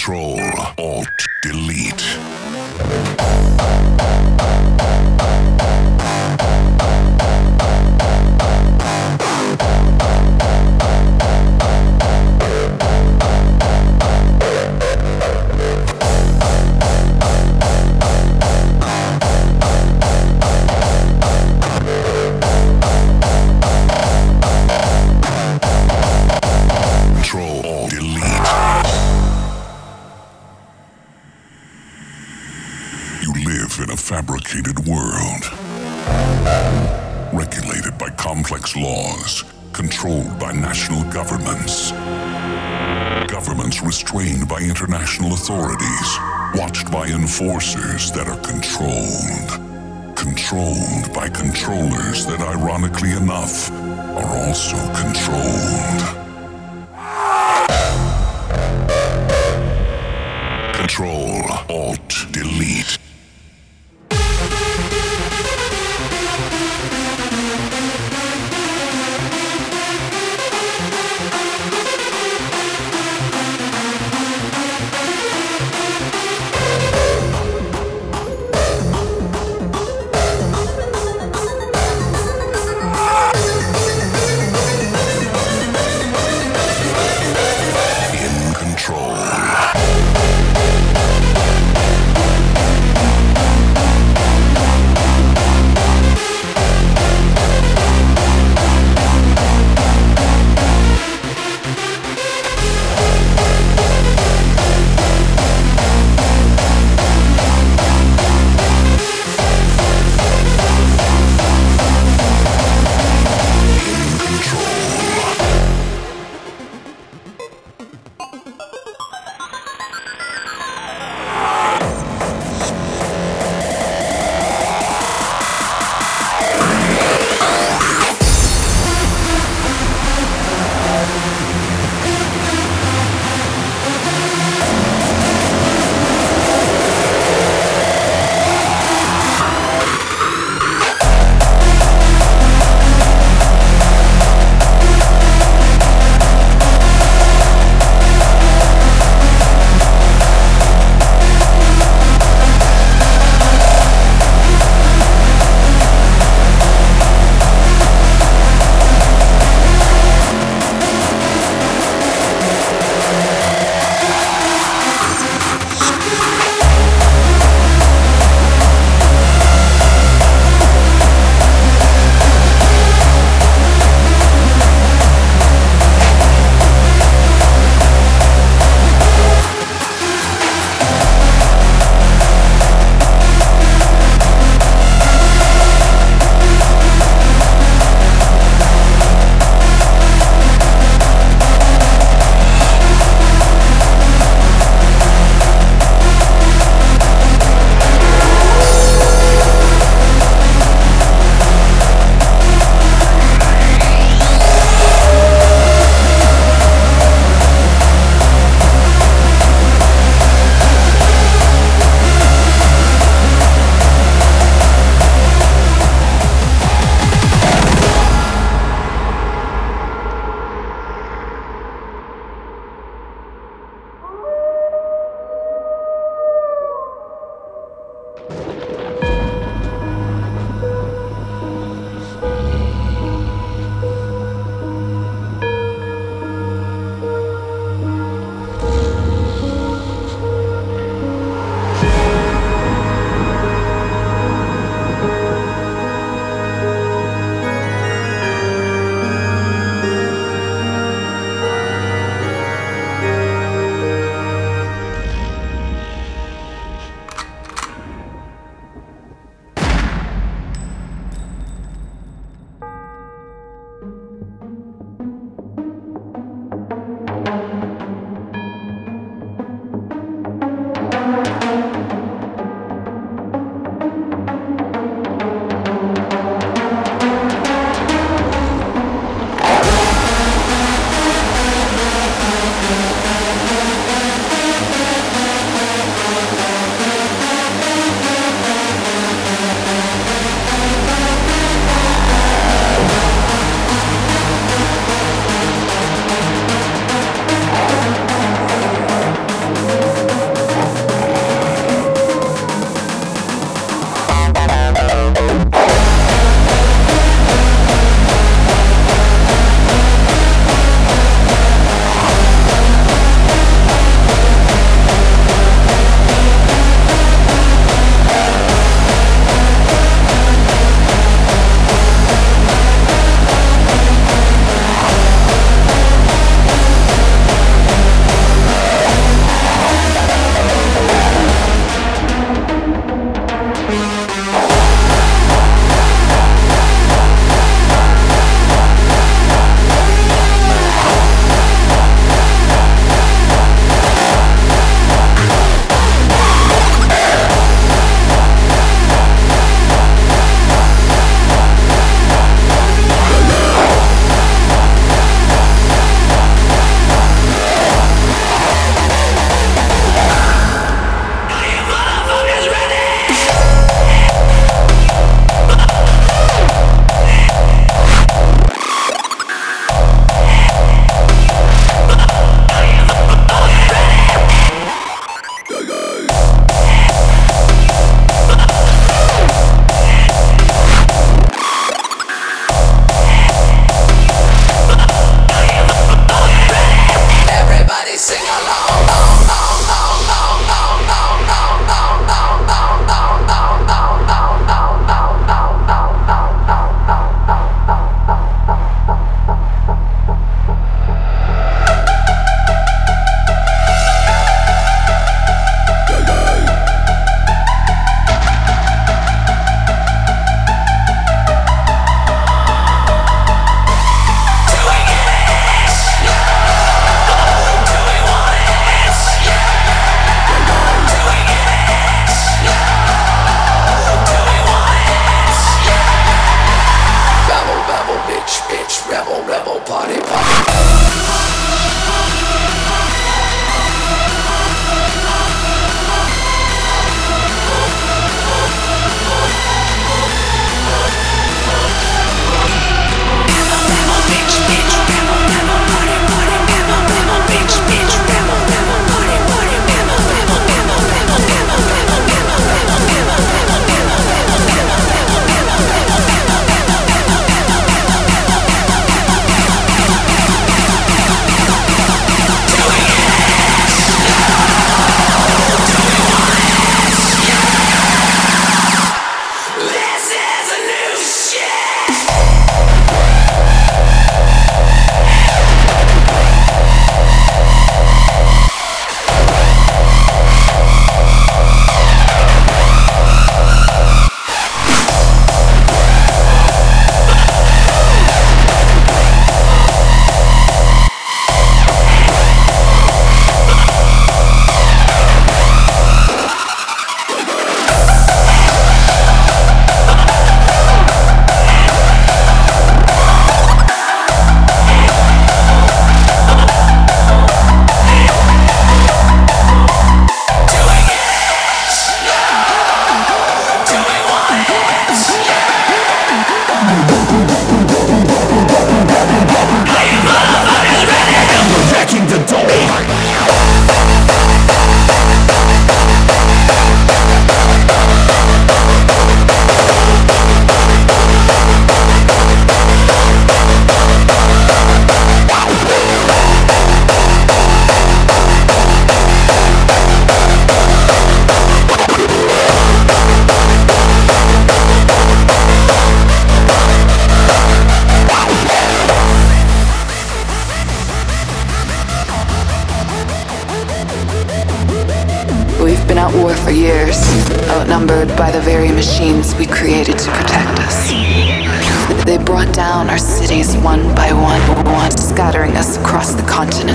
Control,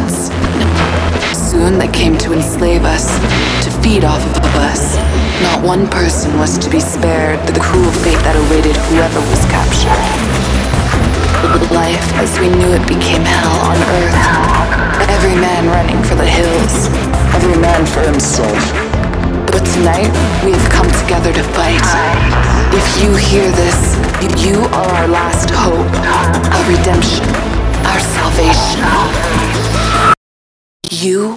continents. Soon they came to enslave us, to feed off of us. Not one person was to be spared the cruel fate that awaited whoever was captured. Life as we knew it became hell on earth. Every man running for the hills. Every man for himself. But tonight, we have come together to fight. If you hear this, you are our last hope, our redemption, our salvation. You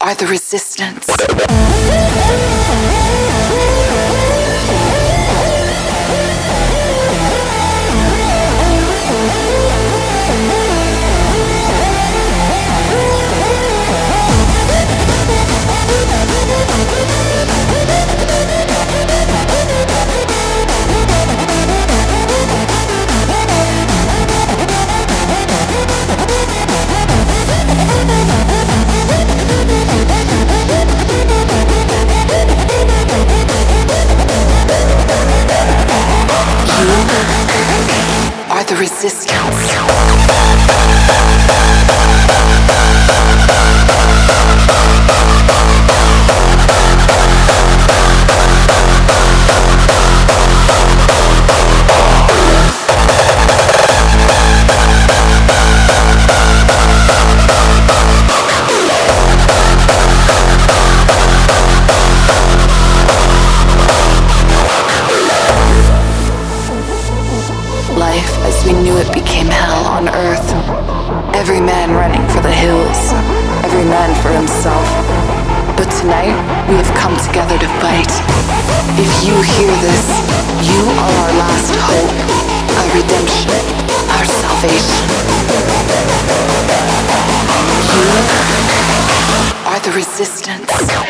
are the resistance. Are the resistance.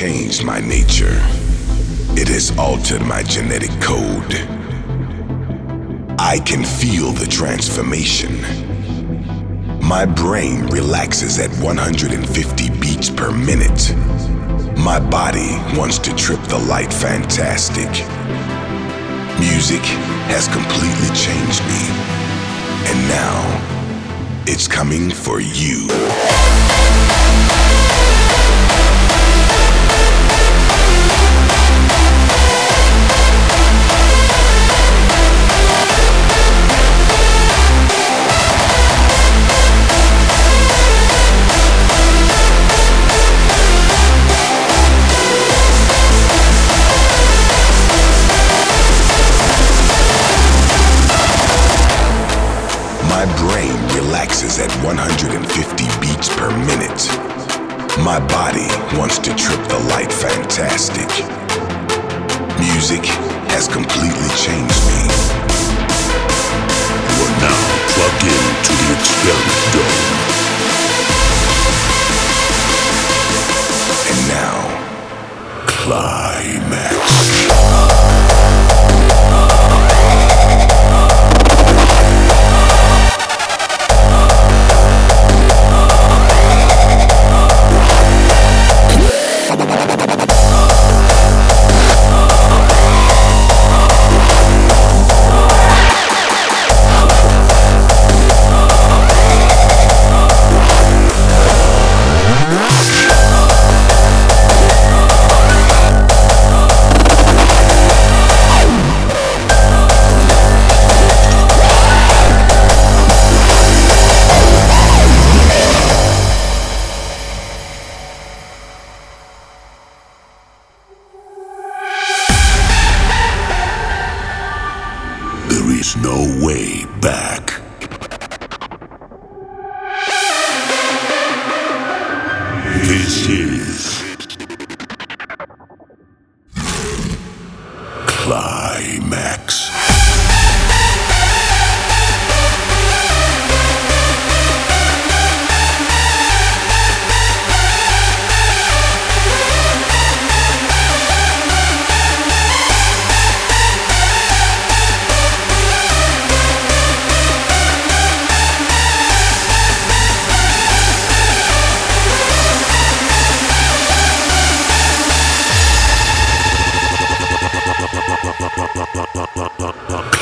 changed my nature. It has altered my genetic code. I can feel the transformation. My brain relaxes at 150 beats per minute. My body wants to trip the light fantastic. Music has completely changed me. And now, it's coming for you. My body wants to trip the light fantastic. Music has completely changed me. You are now plugged in to the Experiment Dome. And now, Climax.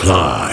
Reply.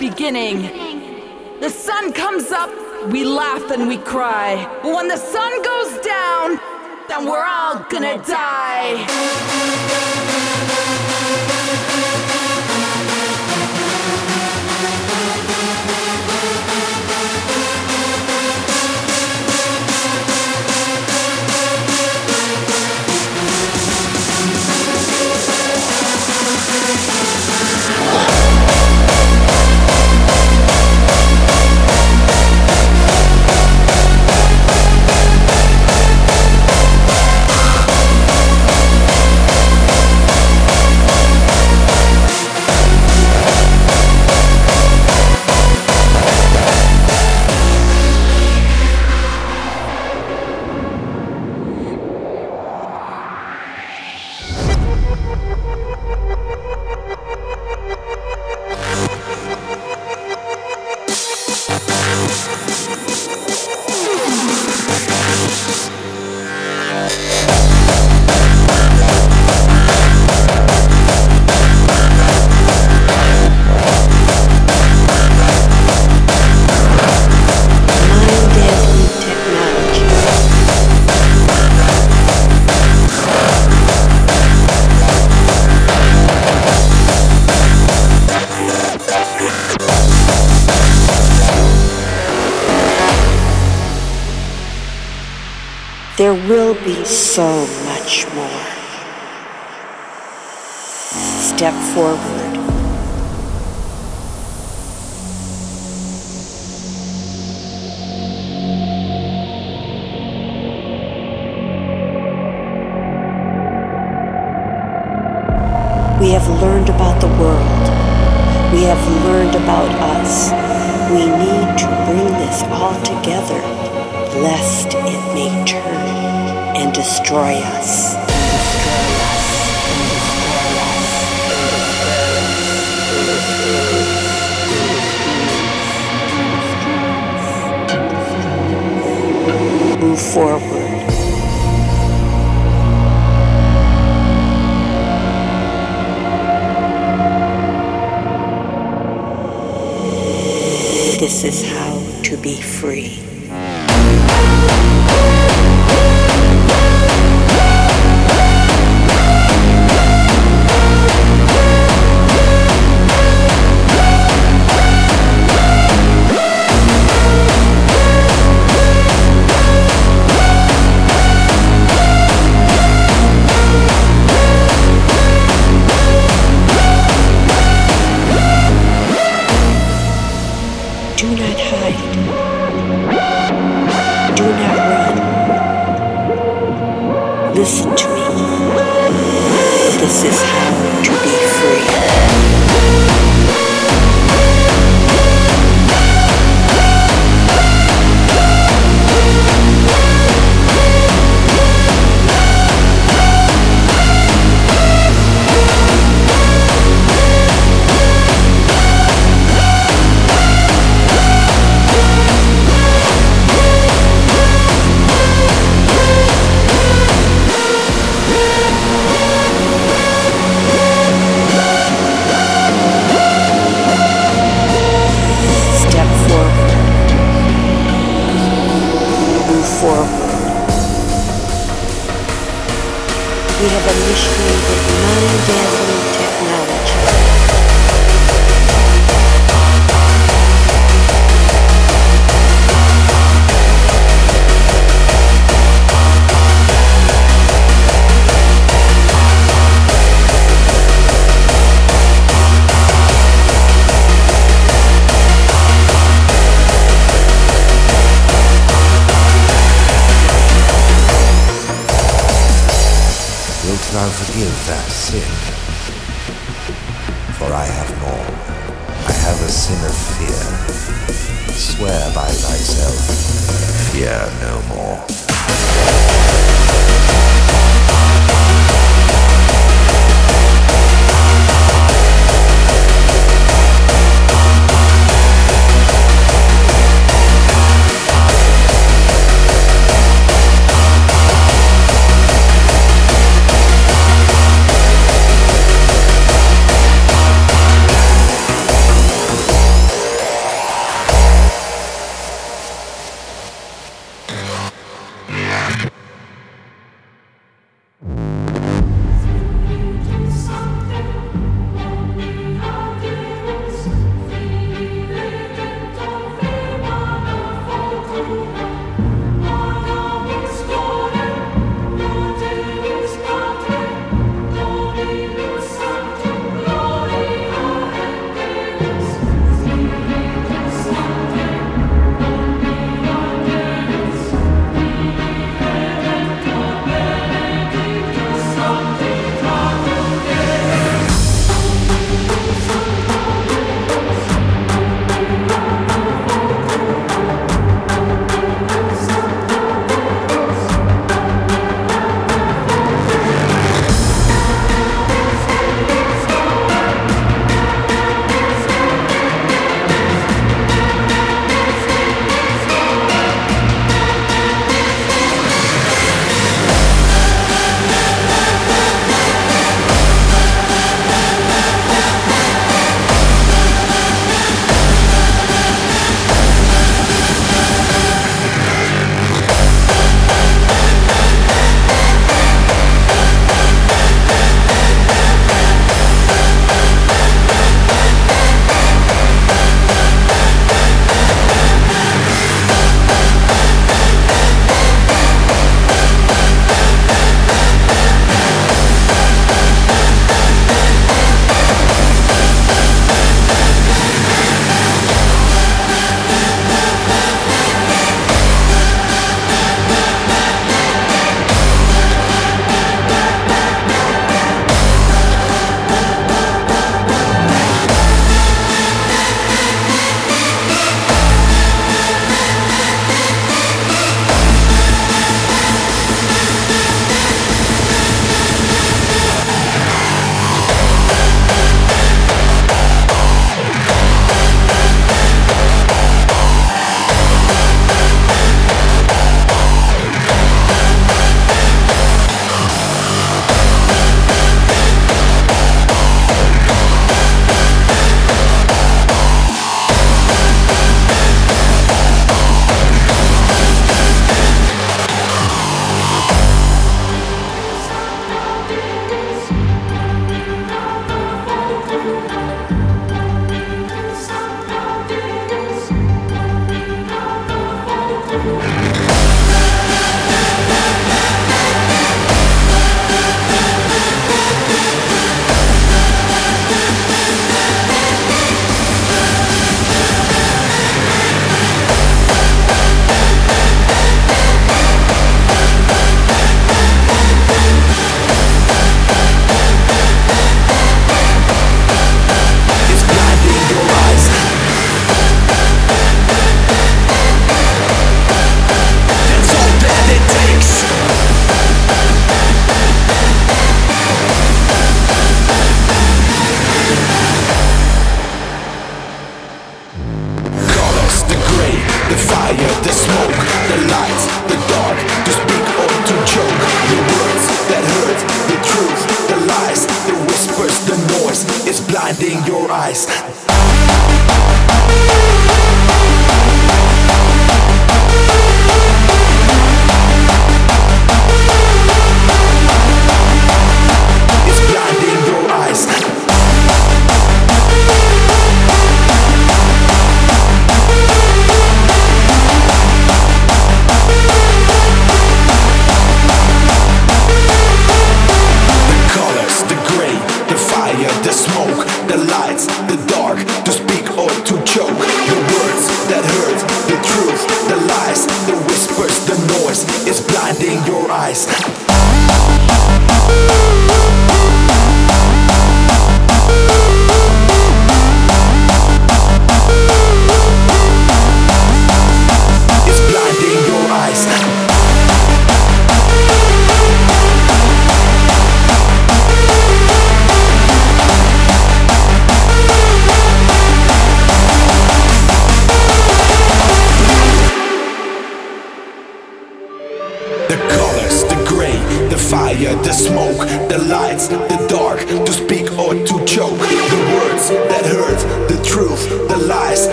Beginning. The sun comes up, we laugh and we cry. But when the sun goes down, then we're all gonna die. Be so much more. Step forward. We have learned about the world. We have learned about us. We need to bring this all together, lest it may turn and destroy us. Move forward. This is how to be free.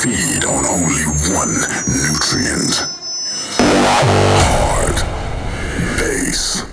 Feed on only one nutrient. Hard bass.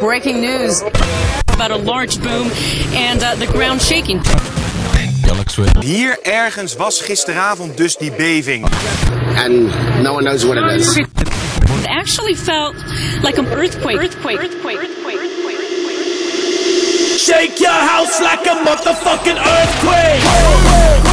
Breaking news about a large boom and uh, the ground shaking. Hier ergens was gisteravond dus die beving. And no one knows what it is. It actually felt like an earthquake. Earthquake. Earthquake. Earthquake. Shake your house like a motherfucking earthquake.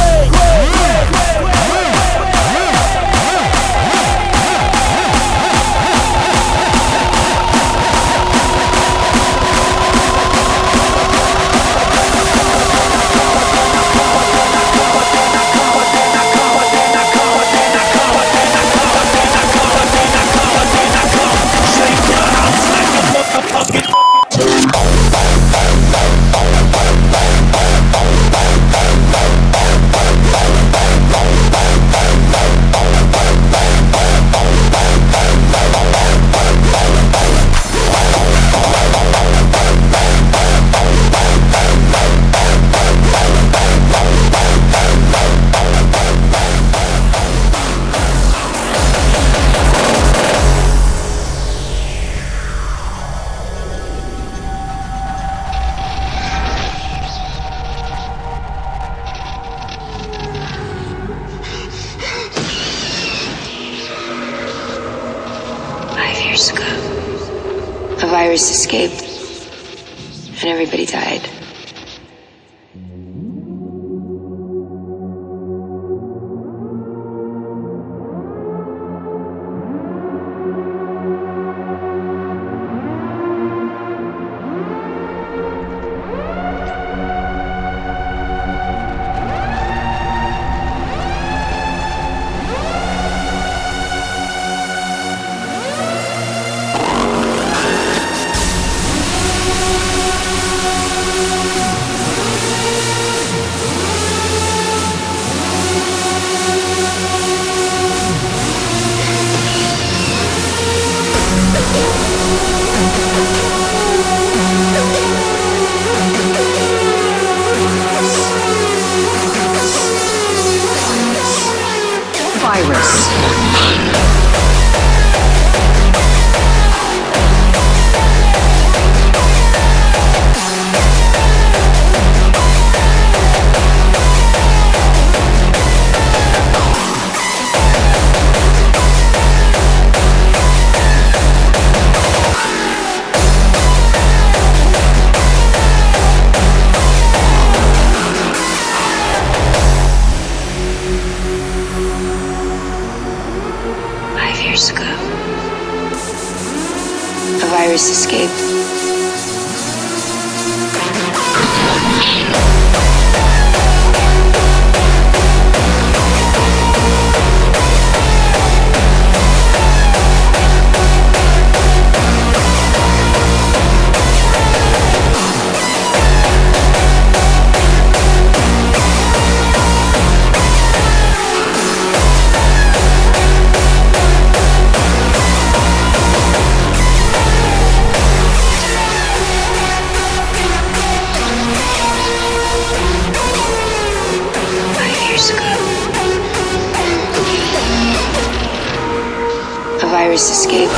virus escaped.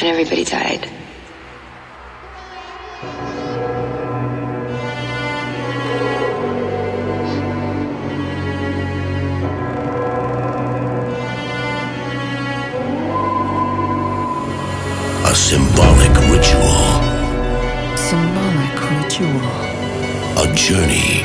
And everybody died. A symbolic ritual. Symbolic ritual. A journey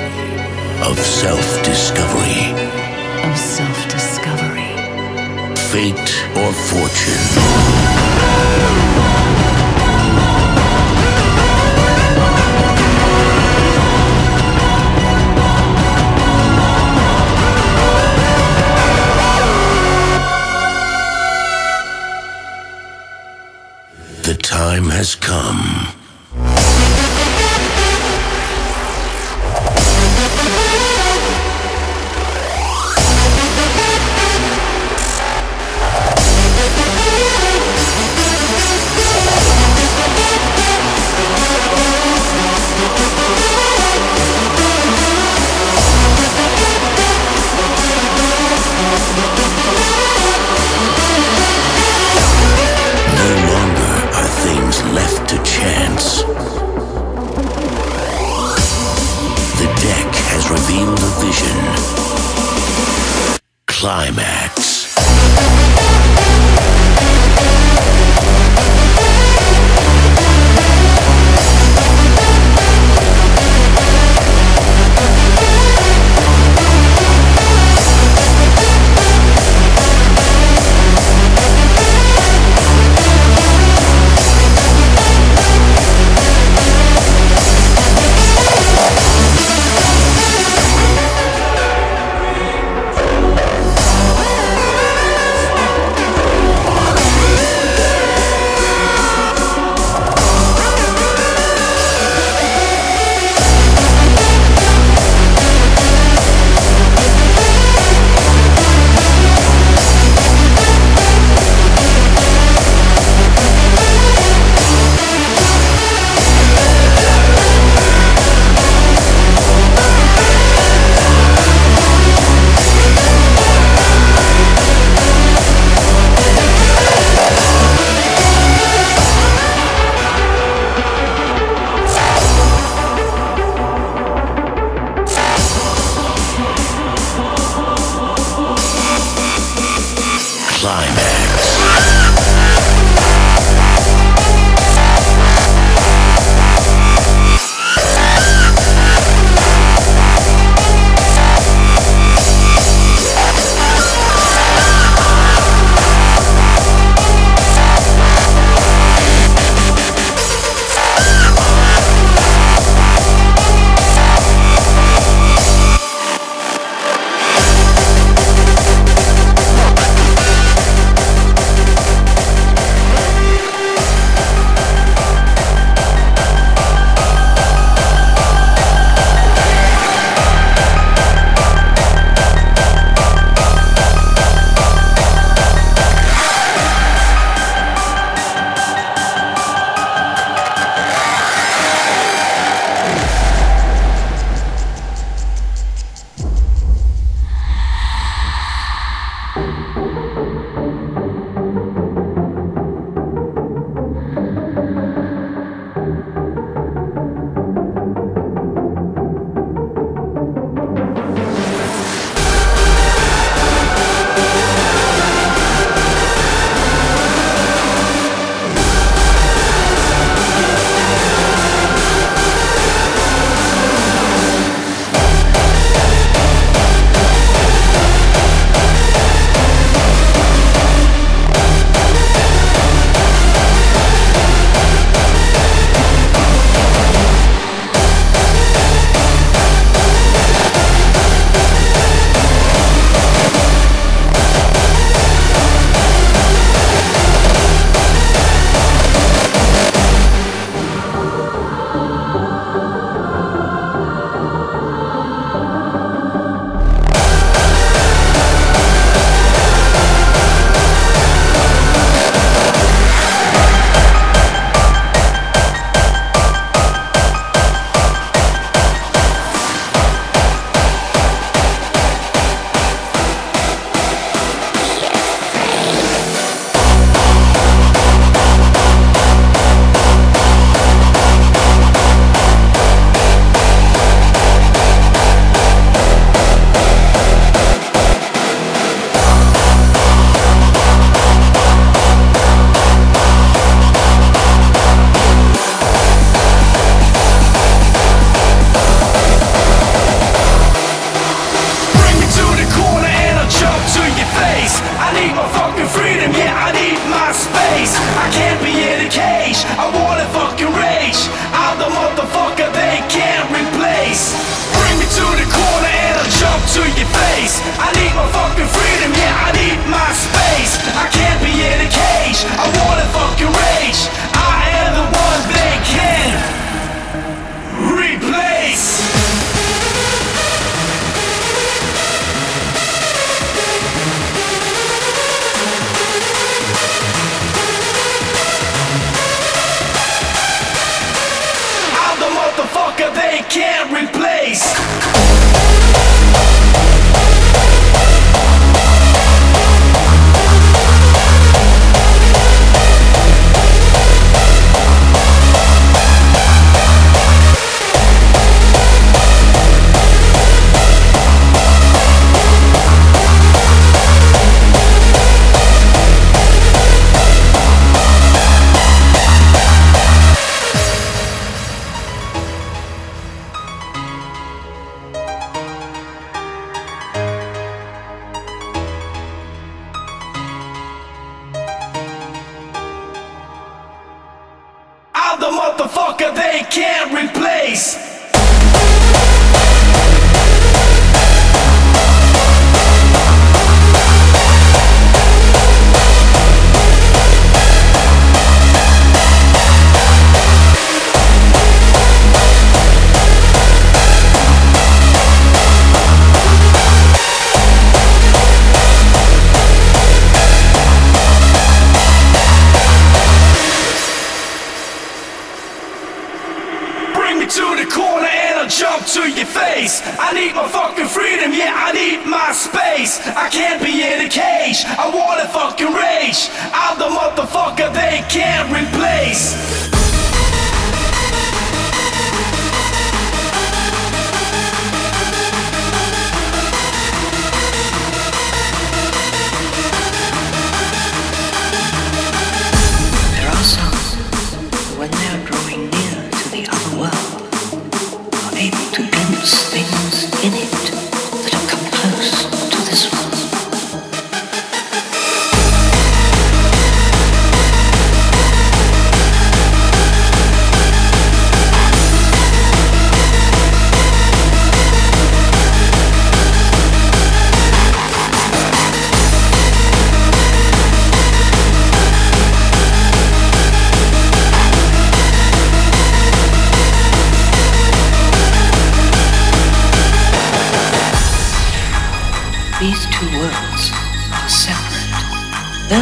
I can't be in a cage, I wanna fucking rage. I'm the motherfucker they can't replace.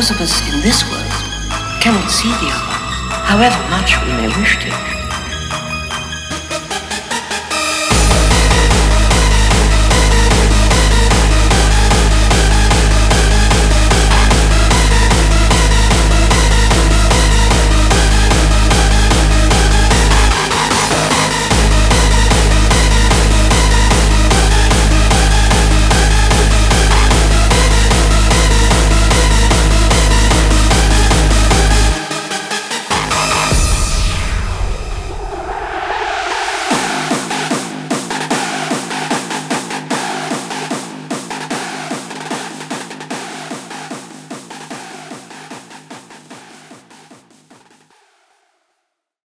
Those of us in this world cannot see the other, however much we may wish to.